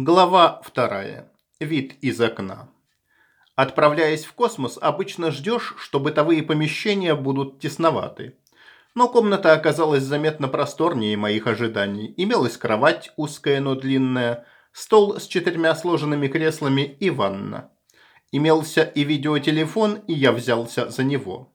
Глава вторая. Вид из окна. Отправляясь в космос, обычно ждешь, что бытовые помещения будут тесноваты. Но комната оказалась заметно просторнее моих ожиданий. Имелась кровать, узкая, но длинная, стол с четырьмя сложенными креслами и ванна. Имелся и видеотелефон, и я взялся за него.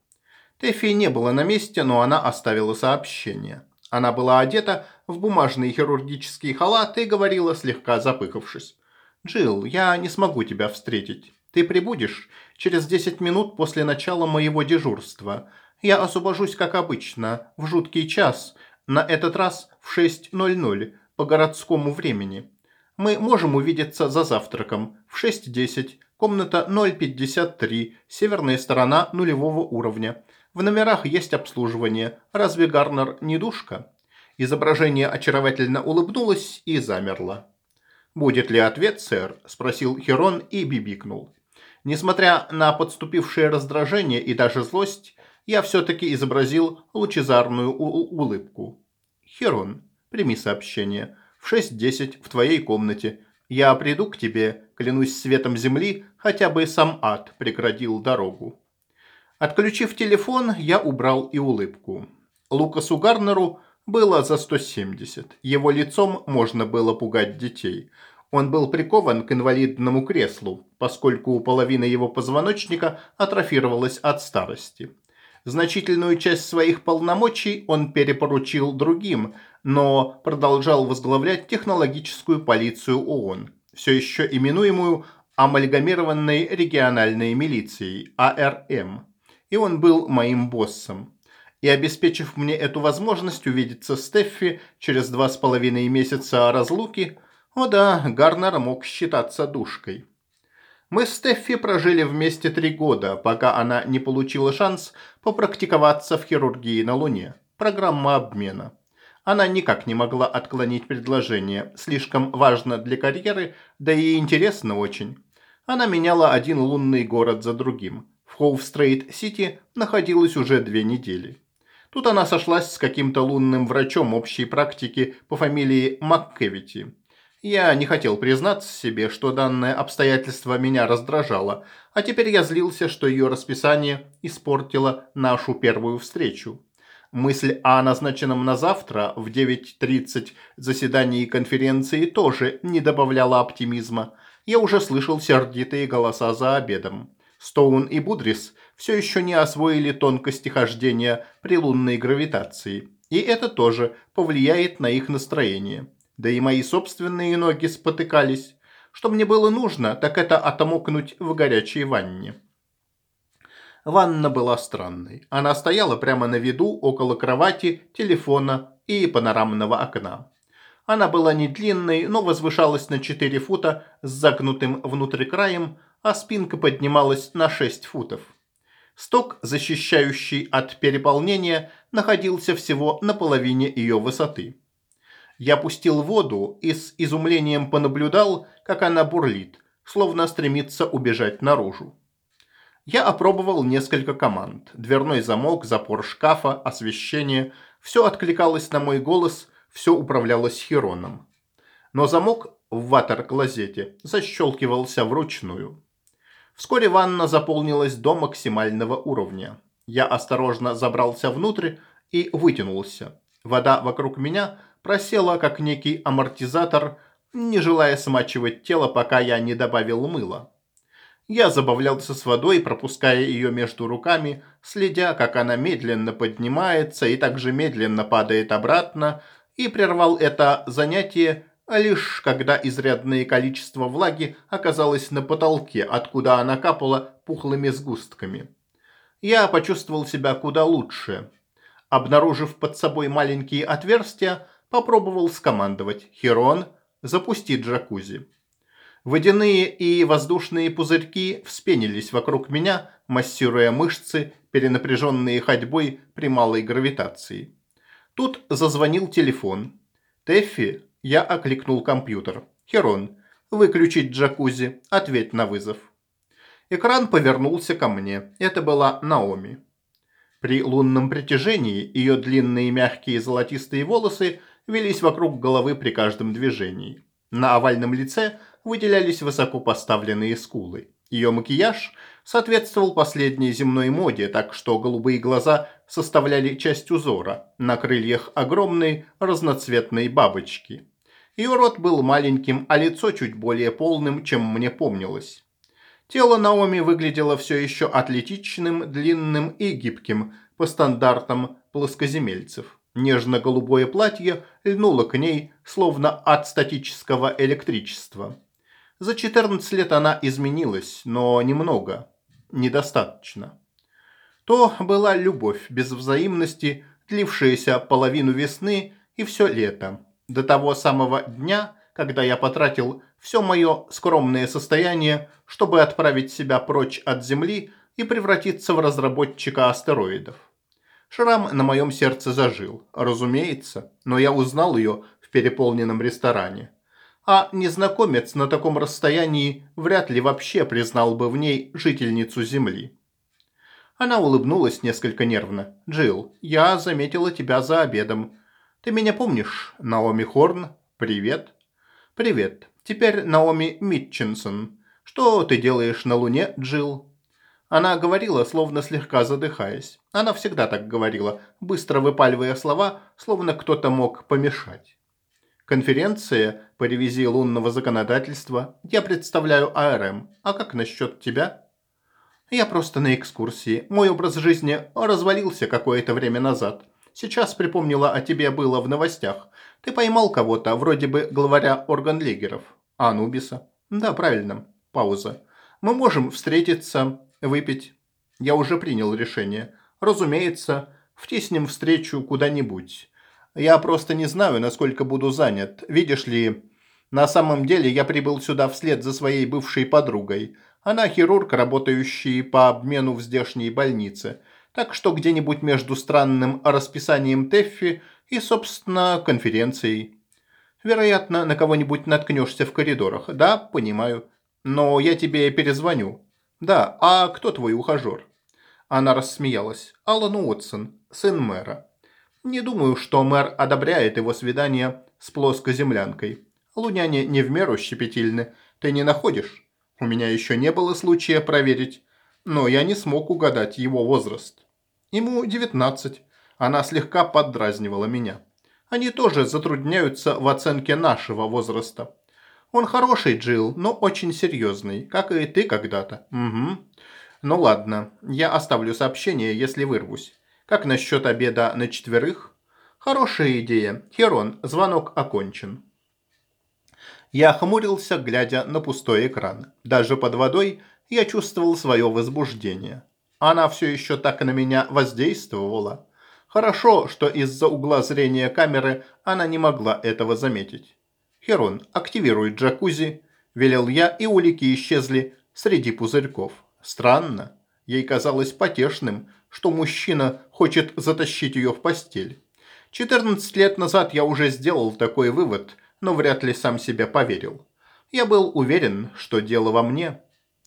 Тэффи не было на месте, но она оставила сообщение. Она была одета в бумажный хирургический халат и говорила, слегка запыхавшись. «Джилл, я не смогу тебя встретить. Ты прибудешь через 10 минут после начала моего дежурства. Я освобожусь, как обычно, в жуткий час, на этот раз в 6.00 по городскому времени. Мы можем увидеться за завтраком в 6.10, комната 053, северная сторона нулевого уровня. В номерах есть обслуживание. Разве Гарнер не душка?» Изображение очаровательно улыбнулось и замерло. «Будет ли ответ, сэр?» – спросил Херон и бибикнул. Несмотря на подступившее раздражение и даже злость, я все-таки изобразил лучезарную улыбку. «Херон, прими сообщение. В 6.10 в твоей комнате. Я приду к тебе, клянусь светом земли, хотя бы сам ад преградил дорогу». Отключив телефон, я убрал и улыбку. Лукасу Гарнеру было за 170. Его лицом можно было пугать детей. Он был прикован к инвалидному креслу, поскольку половина его позвоночника атрофировалась от старости. Значительную часть своих полномочий он перепоручил другим, но продолжал возглавлять технологическую полицию ООН, все еще именуемую амальгамированной региональной милицией, АРМ и он был моим боссом. И обеспечив мне эту возможность увидеться с Стеффи через два с половиной месяца разлуки, о да, Гарнер мог считаться душкой. Мы с Стеффи прожили вместе три года, пока она не получила шанс попрактиковаться в хирургии на Луне. Программа обмена. Она никак не могла отклонить предложение, слишком важно для карьеры, да и интересно очень. Она меняла один лунный город за другим. В Хоув-Стрейт-Сити находилась уже две недели. Тут она сошлась с каким-то лунным врачом общей практики по фамилии МакКевити. Я не хотел признаться себе, что данное обстоятельство меня раздражало, а теперь я злился, что ее расписание испортило нашу первую встречу. Мысль о назначенном на завтра в 9.30 заседании конференции тоже не добавляла оптимизма. Я уже слышал сердитые голоса за обедом. Стоун и Будрис все еще не освоили тонкости хождения при лунной гравитации, и это тоже повлияет на их настроение. Да и мои собственные ноги спотыкались. Что мне было нужно, так это отомокнуть в горячей ванне. Ванна была странной. Она стояла прямо на виду, около кровати, телефона и панорамного окна. Она была не длинной, но возвышалась на 4 фута с загнутым внутрь краем, а спинка поднималась на 6 футов. Сток, защищающий от переполнения, находился всего на половине ее высоты. Я пустил воду и с изумлением понаблюдал, как она бурлит, словно стремится убежать наружу. Я опробовал несколько команд. Дверной замок, запор шкафа, освещение. Все откликалось на мой голос, все управлялось Хероном. Но замок в ватер-клозете защелкивался вручную. Вскоре ванна заполнилась до максимального уровня. Я осторожно забрался внутрь и вытянулся. Вода вокруг меня просела, как некий амортизатор, не желая смачивать тело, пока я не добавил мыла. Я забавлялся с водой, пропуская ее между руками, следя, как она медленно поднимается и также медленно падает обратно, и прервал это занятие а лишь когда изрядное количество влаги оказалось на потолке, откуда она капала пухлыми сгустками. Я почувствовал себя куда лучше. Обнаружив под собой маленькие отверстия, попробовал скомандовать «Херон, запусти джакузи». Водяные и воздушные пузырьки вспенились вокруг меня, массируя мышцы, перенапряженные ходьбой при малой гравитации. Тут зазвонил телефон. Тэффи, я окликнул компьютер. «Херон, выключить джакузи, ответь на вызов». Экран повернулся ко мне. Это была Наоми. При лунном притяжении ее длинные мягкие золотистые волосы велись вокруг головы при каждом движении. На овальном лице выделялись высоко поставленные скулы. Ее макияж соответствовал последней земной моде, так что голубые глаза составляли часть узора, на крыльях огромной разноцветной бабочки. Ее рот был маленьким, а лицо чуть более полным, чем мне помнилось. Тело Наоми выглядело все еще атлетичным, длинным и гибким, по стандартам плоскоземельцев. Нежно-голубое платье льнуло к ней, словно от статического электричества. За 14 лет она изменилась, но немного, недостаточно. То была любовь без взаимности, длившаяся половину весны и все лето, до того самого дня, когда я потратил все мое скромное состояние, чтобы отправить себя прочь от Земли и превратиться в разработчика астероидов. Шрам на моем сердце зажил, разумеется, но я узнал ее в переполненном ресторане. А незнакомец на таком расстоянии вряд ли вообще признал бы в ней жительницу Земли. Она улыбнулась несколько нервно. «Джилл, я заметила тебя за обедом. Ты меня помнишь, Наоми Хорн? Привет». «Привет. Теперь Наоми Митчинсон. Что ты делаешь на Луне, Джилл?» Она говорила, словно слегка задыхаясь. Она всегда так говорила, быстро выпаливая слова, словно кто-то мог помешать. Конференция по ревизии лунного законодательства. Я представляю АРМ. А как насчет тебя? Я просто на экскурсии. Мой образ жизни развалился какое-то время назад. Сейчас припомнила о тебе было в новостях. Ты поймал кого-то, вроде бы главаря органлегеров. Анубиса. Да, правильно. Пауза. Мы можем встретиться Выпить. Я уже принял решение. Разумеется, втиснем встречу куда-нибудь. Я просто не знаю, насколько буду занят. Видишь ли, на самом деле я прибыл сюда вслед за своей бывшей подругой. Она хирург, работающий по обмену в здешней больнице. Так что где-нибудь между странным расписанием Теффи и, собственно, конференцией. Вероятно, на кого-нибудь наткнешься в коридорах. Да, понимаю. Но я тебе перезвоню. «Да, а кто твой ухажер?» Она рассмеялась. «Аллан Уотсон, сын мэра». «Не думаю, что мэр одобряет его свидание с плоскоземлянкой. Луняне не в меру щепетильны. Ты не находишь? У меня еще не было случая проверить. Но я не смог угадать его возраст. Ему девятнадцать. Она слегка поддразнивала меня. Они тоже затрудняются в оценке нашего возраста. Он хороший, Джилл, но очень серьезный, как и ты когда-то. Угу. Ну ладно, я оставлю сообщение, если вырвусь. Как насчет обеда на четверых? Хорошая идея. Херон, звонок окончен. Я хмурился, глядя на пустой экран. Даже под водой я чувствовал свое возбуждение. Она все еще так на меня воздействовала. Хорошо, что из-за угла зрения камеры она не могла этого заметить. «Херон, активируй джакузи», – велел я, и улики исчезли среди пузырьков. Странно. Ей казалось потешным, что мужчина хочет затащить ее в постель. 14 лет назад я уже сделал такой вывод, но вряд ли сам себя поверил. Я был уверен, что дело во мне.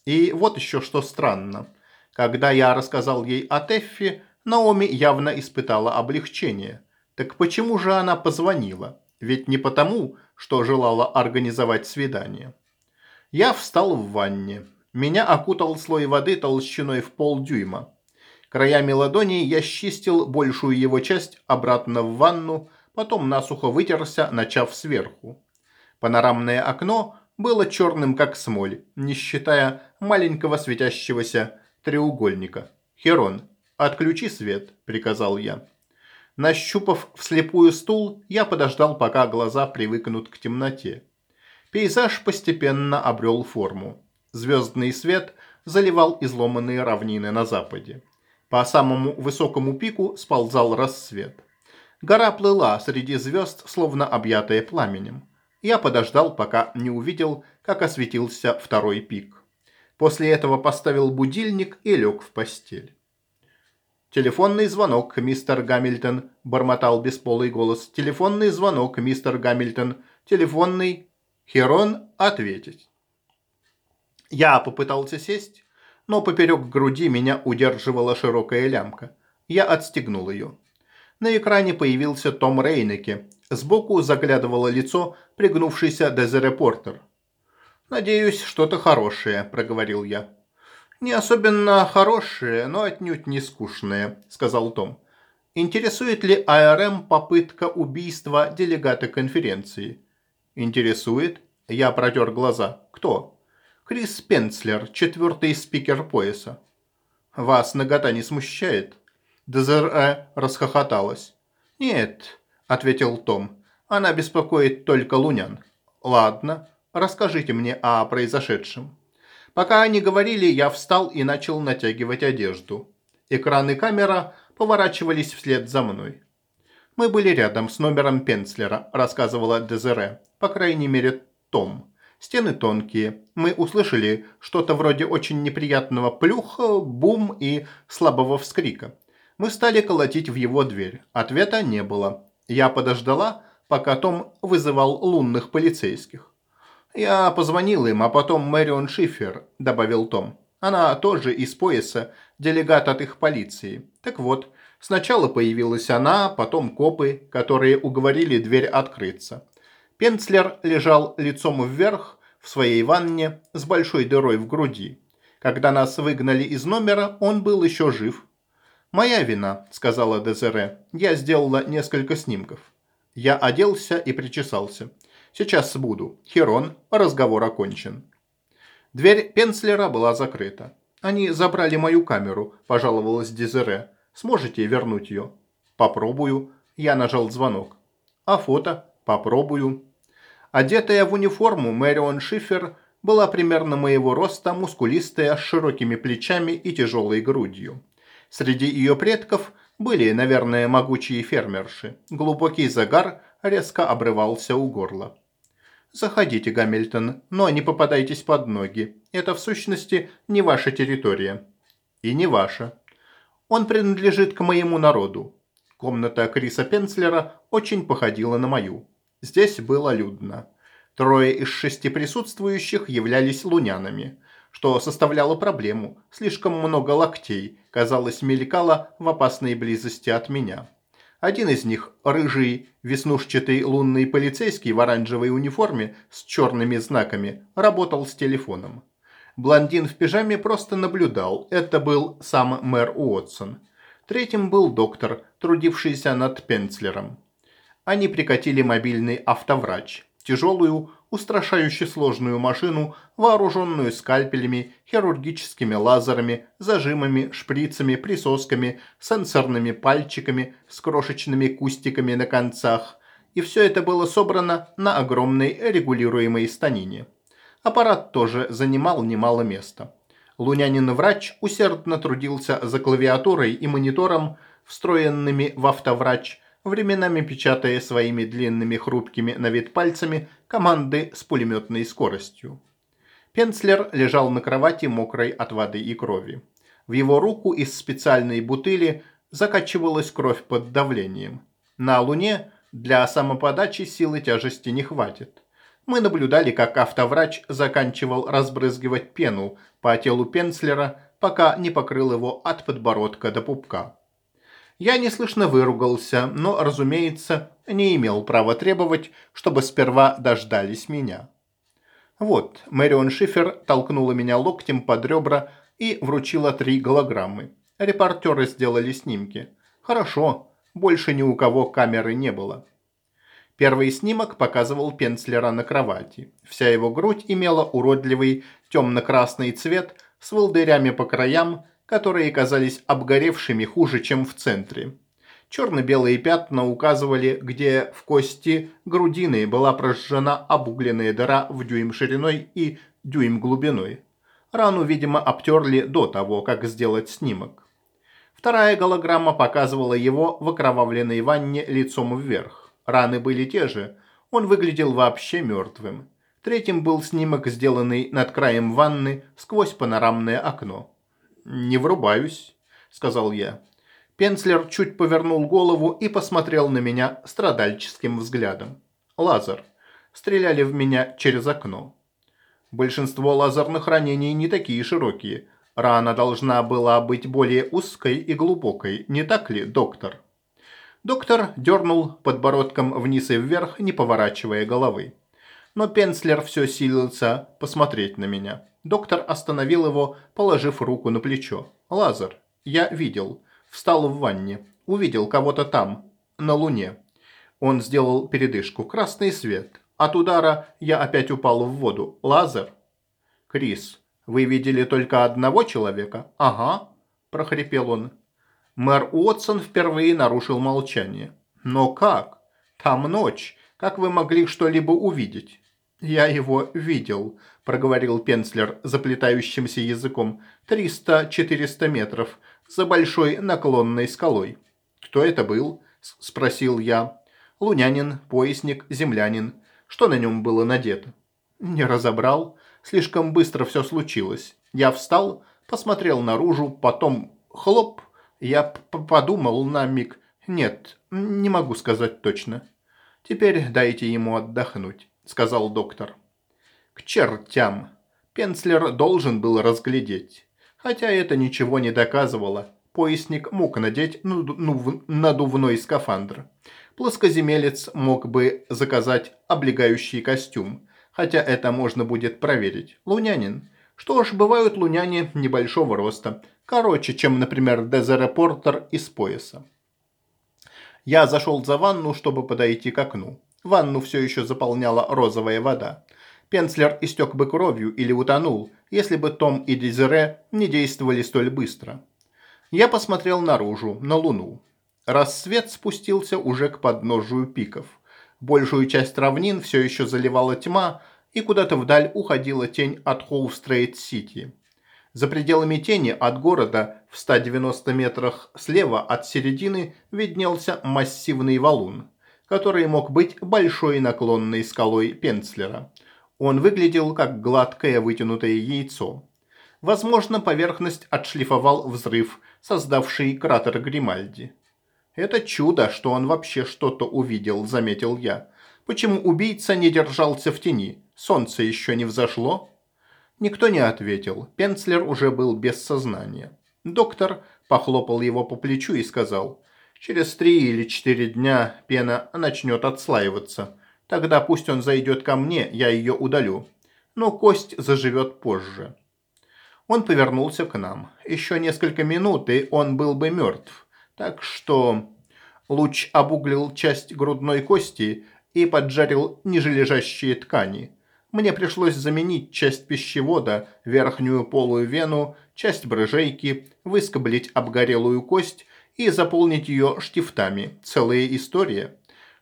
И вот еще что странно. Когда я рассказал ей о Теффи, Наоми явно испытала облегчение. Так почему же она позвонила? Ведь не потому, что желала организовать свидание. Я встал в ванне. Меня окутал слой воды толщиной в полдюйма. Краями ладони я счистил большую его часть обратно в ванну, потом насухо вытерся, начав сверху. Панорамное окно было черным как смоль, не считая маленького светящегося треугольника. «Херон, отключи свет», – приказал я. Нащупав вслепую стул, я подождал, пока глаза привыкнут к темноте. Пейзаж постепенно обрел форму. Звездный свет заливал изломанные равнины на западе. По самому высокому пику сползал рассвет. Гора плыла среди звезд, словно объятая пламенем. Я подождал, пока не увидел, как осветился второй пик. После этого поставил будильник и лег в постель. «Телефонный звонок, мистер Гамильтон», – бормотал бесполый голос. «Телефонный звонок, мистер Гамильтон. Телефонный...» Херон ответить. Я попытался сесть, но поперек груди меня удерживала широкая лямка. Я отстегнул ее. На экране появился Том Рейнеке. Сбоку заглядывало лицо пригнувшийся Дезере Портер. «Надеюсь, что-то хорошее», – проговорил я. «Не особенно хорошее, но отнюдь не скучное», – сказал Том. «Интересует ли АРМ попытка убийства делегата конференции?» «Интересует?» Я протер глаза. «Кто?» «Крис Пенцлер, четвертый спикер пояса». «Вас нагота не смущает?» ДЗР расхохоталась. «Нет», – ответил Том. «Она беспокоит только лунян». «Ладно, расскажите мне о произошедшем». Пока они говорили, я встал и начал натягивать одежду. Экран и камера поворачивались вслед за мной. «Мы были рядом с номером Пенцлера», – рассказывала Дезере. «По крайней мере, Том. Стены тонкие. Мы услышали что-то вроде очень неприятного плюха, бум и слабого вскрика. Мы стали колотить в его дверь. Ответа не было. Я подождала, пока Том вызывал лунных полицейских. «Я позвонил им, а потом Мэрион Шифер», – добавил Том. «Она тоже из пояса, делегат от их полиции. Так вот, сначала появилась она, потом копы, которые уговорили дверь открыться. Пенцлер лежал лицом вверх в своей ванне с большой дырой в груди. Когда нас выгнали из номера, он был еще жив. «Моя вина», – сказала Дезере. «Я сделала несколько снимков». Я оделся и причесался. «Сейчас буду. Херон, разговор окончен». Дверь Пенцлера была закрыта. «Они забрали мою камеру», – пожаловалась Дезере. «Сможете вернуть ее?» «Попробую». Я нажал звонок. «А фото?» «Попробую». Одетая в униформу, Мэрион Шифер была примерно моего роста, мускулистая, с широкими плечами и тяжелой грудью. Среди ее предков были, наверное, могучие фермерши. Глубокий загар резко обрывался у горла. «Заходите, Гамильтон, но не попадайтесь под ноги. Это, в сущности, не ваша территория. И не ваша. Он принадлежит к моему народу. Комната Криса Пенцлера очень походила на мою. Здесь было людно. Трое из шести присутствующих являлись лунянами, что составляло проблему. Слишком много локтей, казалось, мелькало в опасной близости от меня. Один из них, рыжий, веснушчатый лунный полицейский в оранжевой униформе с черными знаками, работал с телефоном. Блондин в пижаме просто наблюдал. Это был сам мэр Уотсон. Третьим был доктор, трудившийся над Пенцлером они прикатили мобильный автоврач, тяжелую, устрашающе сложную машину, вооруженную скальпелями, хирургическими лазерами, зажимами, шприцами, присосками, сенсорными пальчиками с крошечными кустиками на концах. И все это было собрано на огромной регулируемой станине. Аппарат тоже занимал немало места. Лунянин-врач усердно трудился за клавиатурой и монитором, встроенными в автоврач, временами печатая своими длинными хрупкими на вид пальцами команды с пулеметной скоростью. Пенцлер лежал на кровати, мокрой от воды и крови. В его руку из специальной бутыли закачивалась кровь под давлением. На Луне для самоподачи силы тяжести не хватит. Мы наблюдали, как автоврач заканчивал разбрызгивать пену по телу Пенцлера, пока не покрыл его от подбородка до пупка. Я неслышно выругался, но, разумеется, не имел права требовать, чтобы сперва дождались меня. Вот, Мэрион Шифер толкнула меня локтем под ребра и вручила три голограммы. Репортеры сделали снимки. Хорошо, больше ни у кого камеры не было. Первый снимок показывал Пенцлера на кровати. Вся его грудь имела уродливый темно-красный цвет с волдырями по краям, которые казались обгоревшими хуже, чем в центре. Черно-белые пятна указывали, где в кости грудины была прожжена обугленная дыра в дюйм шириной и дюйм глубиной. Рану, видимо, обтерли до того, как сделать снимок. Вторая голограмма показывала его в окровавленной ванне лицом вверх. Раны были те же, он выглядел вообще мертвым. Третьим был снимок, сделанный над краем ванны сквозь панорамное окно не врубаюсь», – сказал я. Пенцлер чуть повернул голову и посмотрел на меня страдальческим взглядом. «Лазер. Стреляли в меня через окно. Большинство лазерных ранений не такие широкие. Рана должна была быть более узкой и глубокой, не так ли, доктор?» Доктор дернул подбородком вниз и вверх, не поворачивая головы. Но Пенслер все силился посмотреть на меня. Доктор остановил его, положив руку на плечо. «Лазар, я видел. Встал в ванне. Увидел кого-то там, на луне». Он сделал передышку. «Красный свет. От удара я опять упал в воду. Лазар?» «Крис, вы видели только одного человека?» «Ага», – прохрипел он. Мэр Уотсон впервые нарушил молчание. «Но как? Там ночь. Как вы могли что-либо увидеть?» «Я его видел», – проговорил Пенслер заплетающимся языком. «Триста-четыреста метров. За большой наклонной скалой». «Кто это был?» – спросил я. «Лунянин, поясник, землянин. Что на нем было надето?» «Не разобрал. Слишком быстро все случилось. Я встал, посмотрел наружу, потом хлоп, я подумал на миг. Нет, не могу сказать точно. Теперь дайте ему отдохнуть, сказал доктор. К чертям. Пенслер должен был разглядеть. Хотя это ничего не доказывало. Поясник мог надеть ну, надувной скафандр. Плоскоземелец мог бы заказать облегающий костюм. Хотя это можно будет проверить. Лунянин. Что ж, бывают луняне небольшого роста – Короче, чем, например, Дезере Портер из пояса. Я зашел за ванну, чтобы подойти к окну. Ванну все еще заполняла розовая вода. Пенслер истек бы кровью или утонул, если бы Том и Дезере не действовали столь быстро. Я посмотрел наружу, на луну. Рассвет спустился уже к подножию пиков. Большую часть равнин все еще заливала тьма, и куда-то вдаль уходила тень от Хоу-Стрейт-Сити. За пределами тени от города в 190 метрах слева от середины виднелся массивный валун, который мог быть большой наклонной скалой Пенцлера. Он выглядел как гладкое вытянутое яйцо. Возможно, поверхность отшлифовал взрыв, создавший кратер Гримальди. «Это чудо, что он вообще что-то увидел», – заметил я. «Почему убийца не держался в тени? Солнце еще не взошло?» Никто не ответил. Пенцлер уже был без сознания. Доктор похлопал его по плечу и сказал, «Через три или четыре дня пена начнет отслаиваться. Тогда пусть он зайдет ко мне, я ее удалю. Но кость заживет позже». Он повернулся к нам. Еще несколько минут, и он был бы мертв. Так что луч обуглил часть грудной кости и поджарил нижележащие ткани. Мне пришлось заменить часть пищевода, верхнюю полую вену, часть брыжейки, выскоблить обгорелую кость и заполнить ее штифтами. Целая история.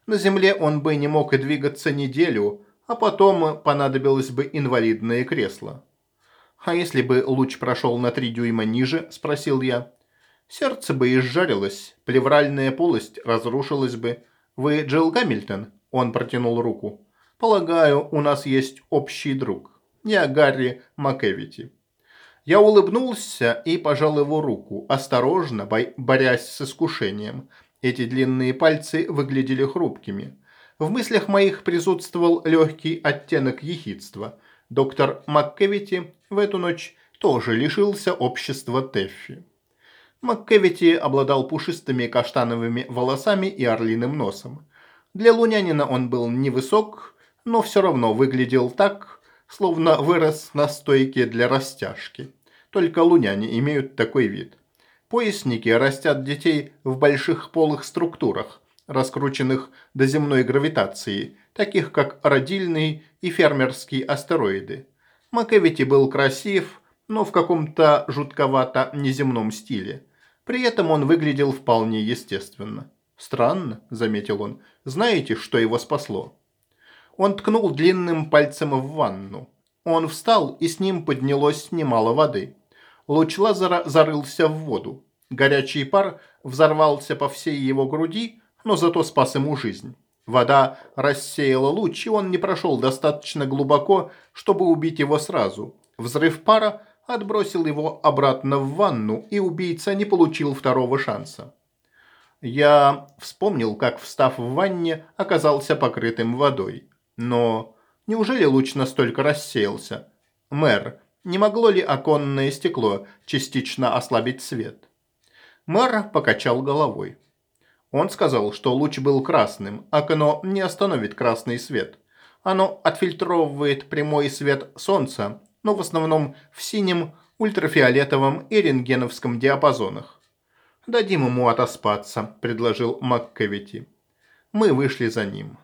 На земле он бы не мог и двигаться неделю, а потом понадобилось бы инвалидное кресло. «А если бы луч прошел на три дюйма ниже?» – спросил я. «Сердце бы изжарилось, плевральная полость разрушилась бы. Вы Джилл Гамильтон?» – он протянул руку. Полагаю, у нас есть общий друг. Я Гарри Макэвити. Я улыбнулся и пожал его руку, осторожно, борясь с искушением. Эти длинные пальцы выглядели хрупкими. В мыслях моих присутствовал легкий оттенок ехидства. Доктор МакКевити в эту ночь тоже лишился общества Тэффи. МакКевити обладал пушистыми каштановыми волосами и орлиным носом. Для лунянина он был невысок, но все равно выглядел так, словно вырос на стойке для растяжки. Только луняне имеют такой вид. Поясники растят детей в больших полых структурах, раскрученных до земной гравитации, таких как родильные и фермерские астероиды. Макэвити был красив, но в каком-то жутковато неземном стиле. При этом он выглядел вполне естественно. «Странно», – заметил он. «Знаете, что его спасло?» Он ткнул длинным пальцем в ванну. Он встал, и с ним поднялось немало воды. Луч лазера зарылся в воду. Горячий пар взорвался по всей его груди, но зато спас ему жизнь. Вода рассеяла луч, и он не прошел достаточно глубоко, чтобы убить его сразу. Взрыв пара отбросил его обратно в ванну, и убийца не получил второго шанса. Я вспомнил, как, встав в ванне, оказался покрытым водой. Но неужели луч настолько рассеялся? Мэр, не могло ли оконное стекло частично ослабить свет? Мэр покачал головой. Он сказал, что луч был красным, окно не остановит красный свет. Оно отфильтровывает прямой свет солнца, но в основном в синем, ультрафиолетовом и рентгеновском диапазонах. «Дадим ему отоспаться», – предложил МакКавити. Мы вышли за ним.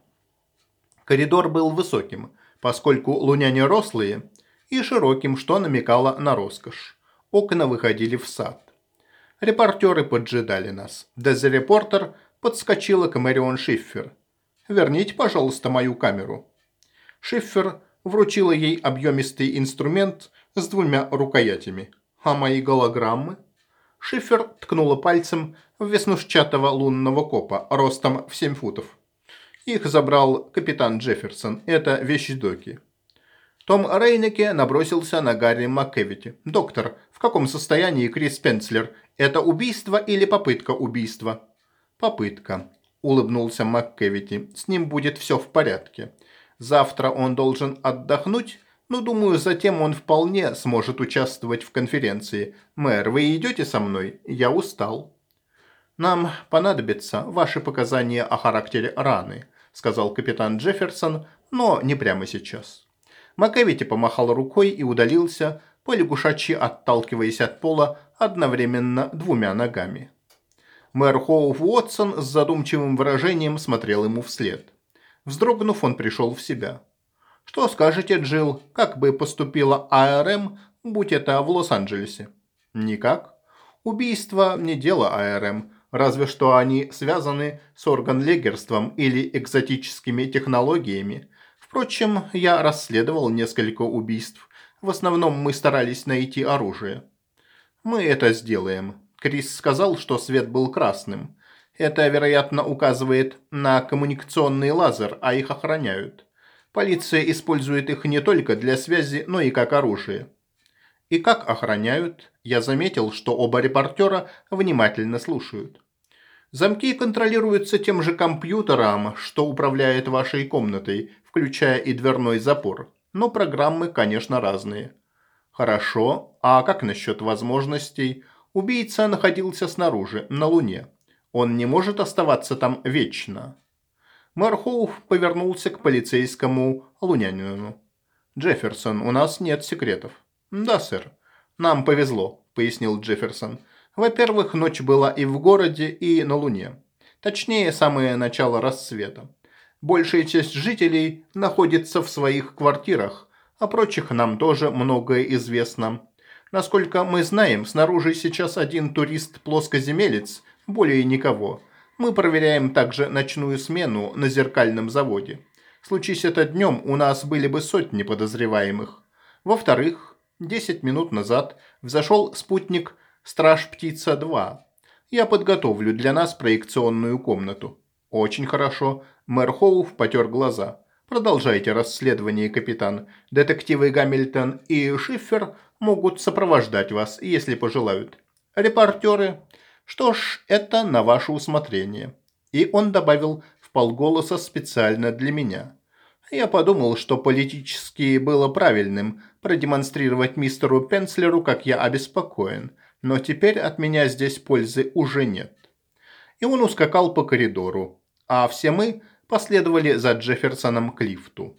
Коридор был высоким, поскольку луняне рослые, и широким, что намекало на роскошь. Окна выходили в сад. Репортеры поджидали нас. Дезерепортер подскочила к Мэрион Шиффер. «Верните, пожалуйста, мою камеру». Шиффер вручила ей объемистый инструмент с двумя рукоятями. «А мои голограммы?» Шиффер ткнула пальцем в веснушчатого лунного копа ростом в 7 футов. Их забрал капитан Джефферсон. Это вещдоки. Том Рейнеке набросился на Гарри МакКевити. «Доктор, в каком состоянии Крис Пенцлер? Это убийство или попытка убийства?» «Попытка», – улыбнулся МакКевити. «С ним будет все в порядке. Завтра он должен отдохнуть, но, думаю, затем он вполне сможет участвовать в конференции. Мэр, вы идете со мной? Я устал». «Нам понадобятся ваши показания о характере раны», – сказал капитан Джефферсон, – «но не прямо сейчас». Макэвити помахал рукой и удалился, полягушачьи отталкиваясь от пола одновременно двумя ногами. Мэр Хоуф Уотсон с задумчивым выражением смотрел ему вслед. Вздрогнув, он пришел в себя. «Что скажете, Джилл, как бы поступила АРМ, будь это в Лос-Анджелесе?» «Никак. Убийство не дело АРМ, разве что они связаны с органлегерством или экзотическими технологиями. Впрочем, я расследовал несколько убийств. В основном мы старались найти оружие. Мы это сделаем. Крис сказал, что свет был красным. Это, вероятно, указывает на коммуникационный лазер, а их охраняют. Полиция использует их не только для связи, но и как оружие. И как охраняют, я заметил, что оба репортера внимательно слушают. Замки контролируются тем же компьютером, что управляет вашей комнатой, включая и дверной запор. Но программы, конечно, разные. Хорошо, а как насчет возможностей? Убийца находился снаружи, на Луне. Он не может оставаться там вечно. Мэр Хоуф повернулся к полицейскому лунянину. «Джефферсон, у нас нет секретов». «Да, сэр. Нам повезло», – пояснил Джефферсон. «Во-первых, ночь была и в городе, и на Луне. Точнее, самое начало рассвета. Большая часть жителей находится в своих квартирах, о прочих нам тоже многое известно. Насколько мы знаем, снаружи сейчас один турист-плоскоземелец, более никого. Мы проверяем также ночную смену на зеркальном заводе. Случись это днем, у нас были бы сотни подозреваемых. Во-вторых, 10 минут назад взошел спутник «Страж-птица-2». Я подготовлю для нас проекционную комнату. Очень хорошо. Мэр Хоуф потер глаза. Продолжайте расследование, капитан. Детективы Гамильтон и Шиффер могут сопровождать вас, если пожелают. Репортеры что ж, это на ваше усмотрение. И он добавил в полголоса специально для меня. Я подумал, что политически было правильным продемонстрировать мистеру Пенслеру, как я обеспокоен, но теперь от меня здесь пользы уже нет. И он ускакал по коридору, а все мы последовали за Джефферсоном к лифту.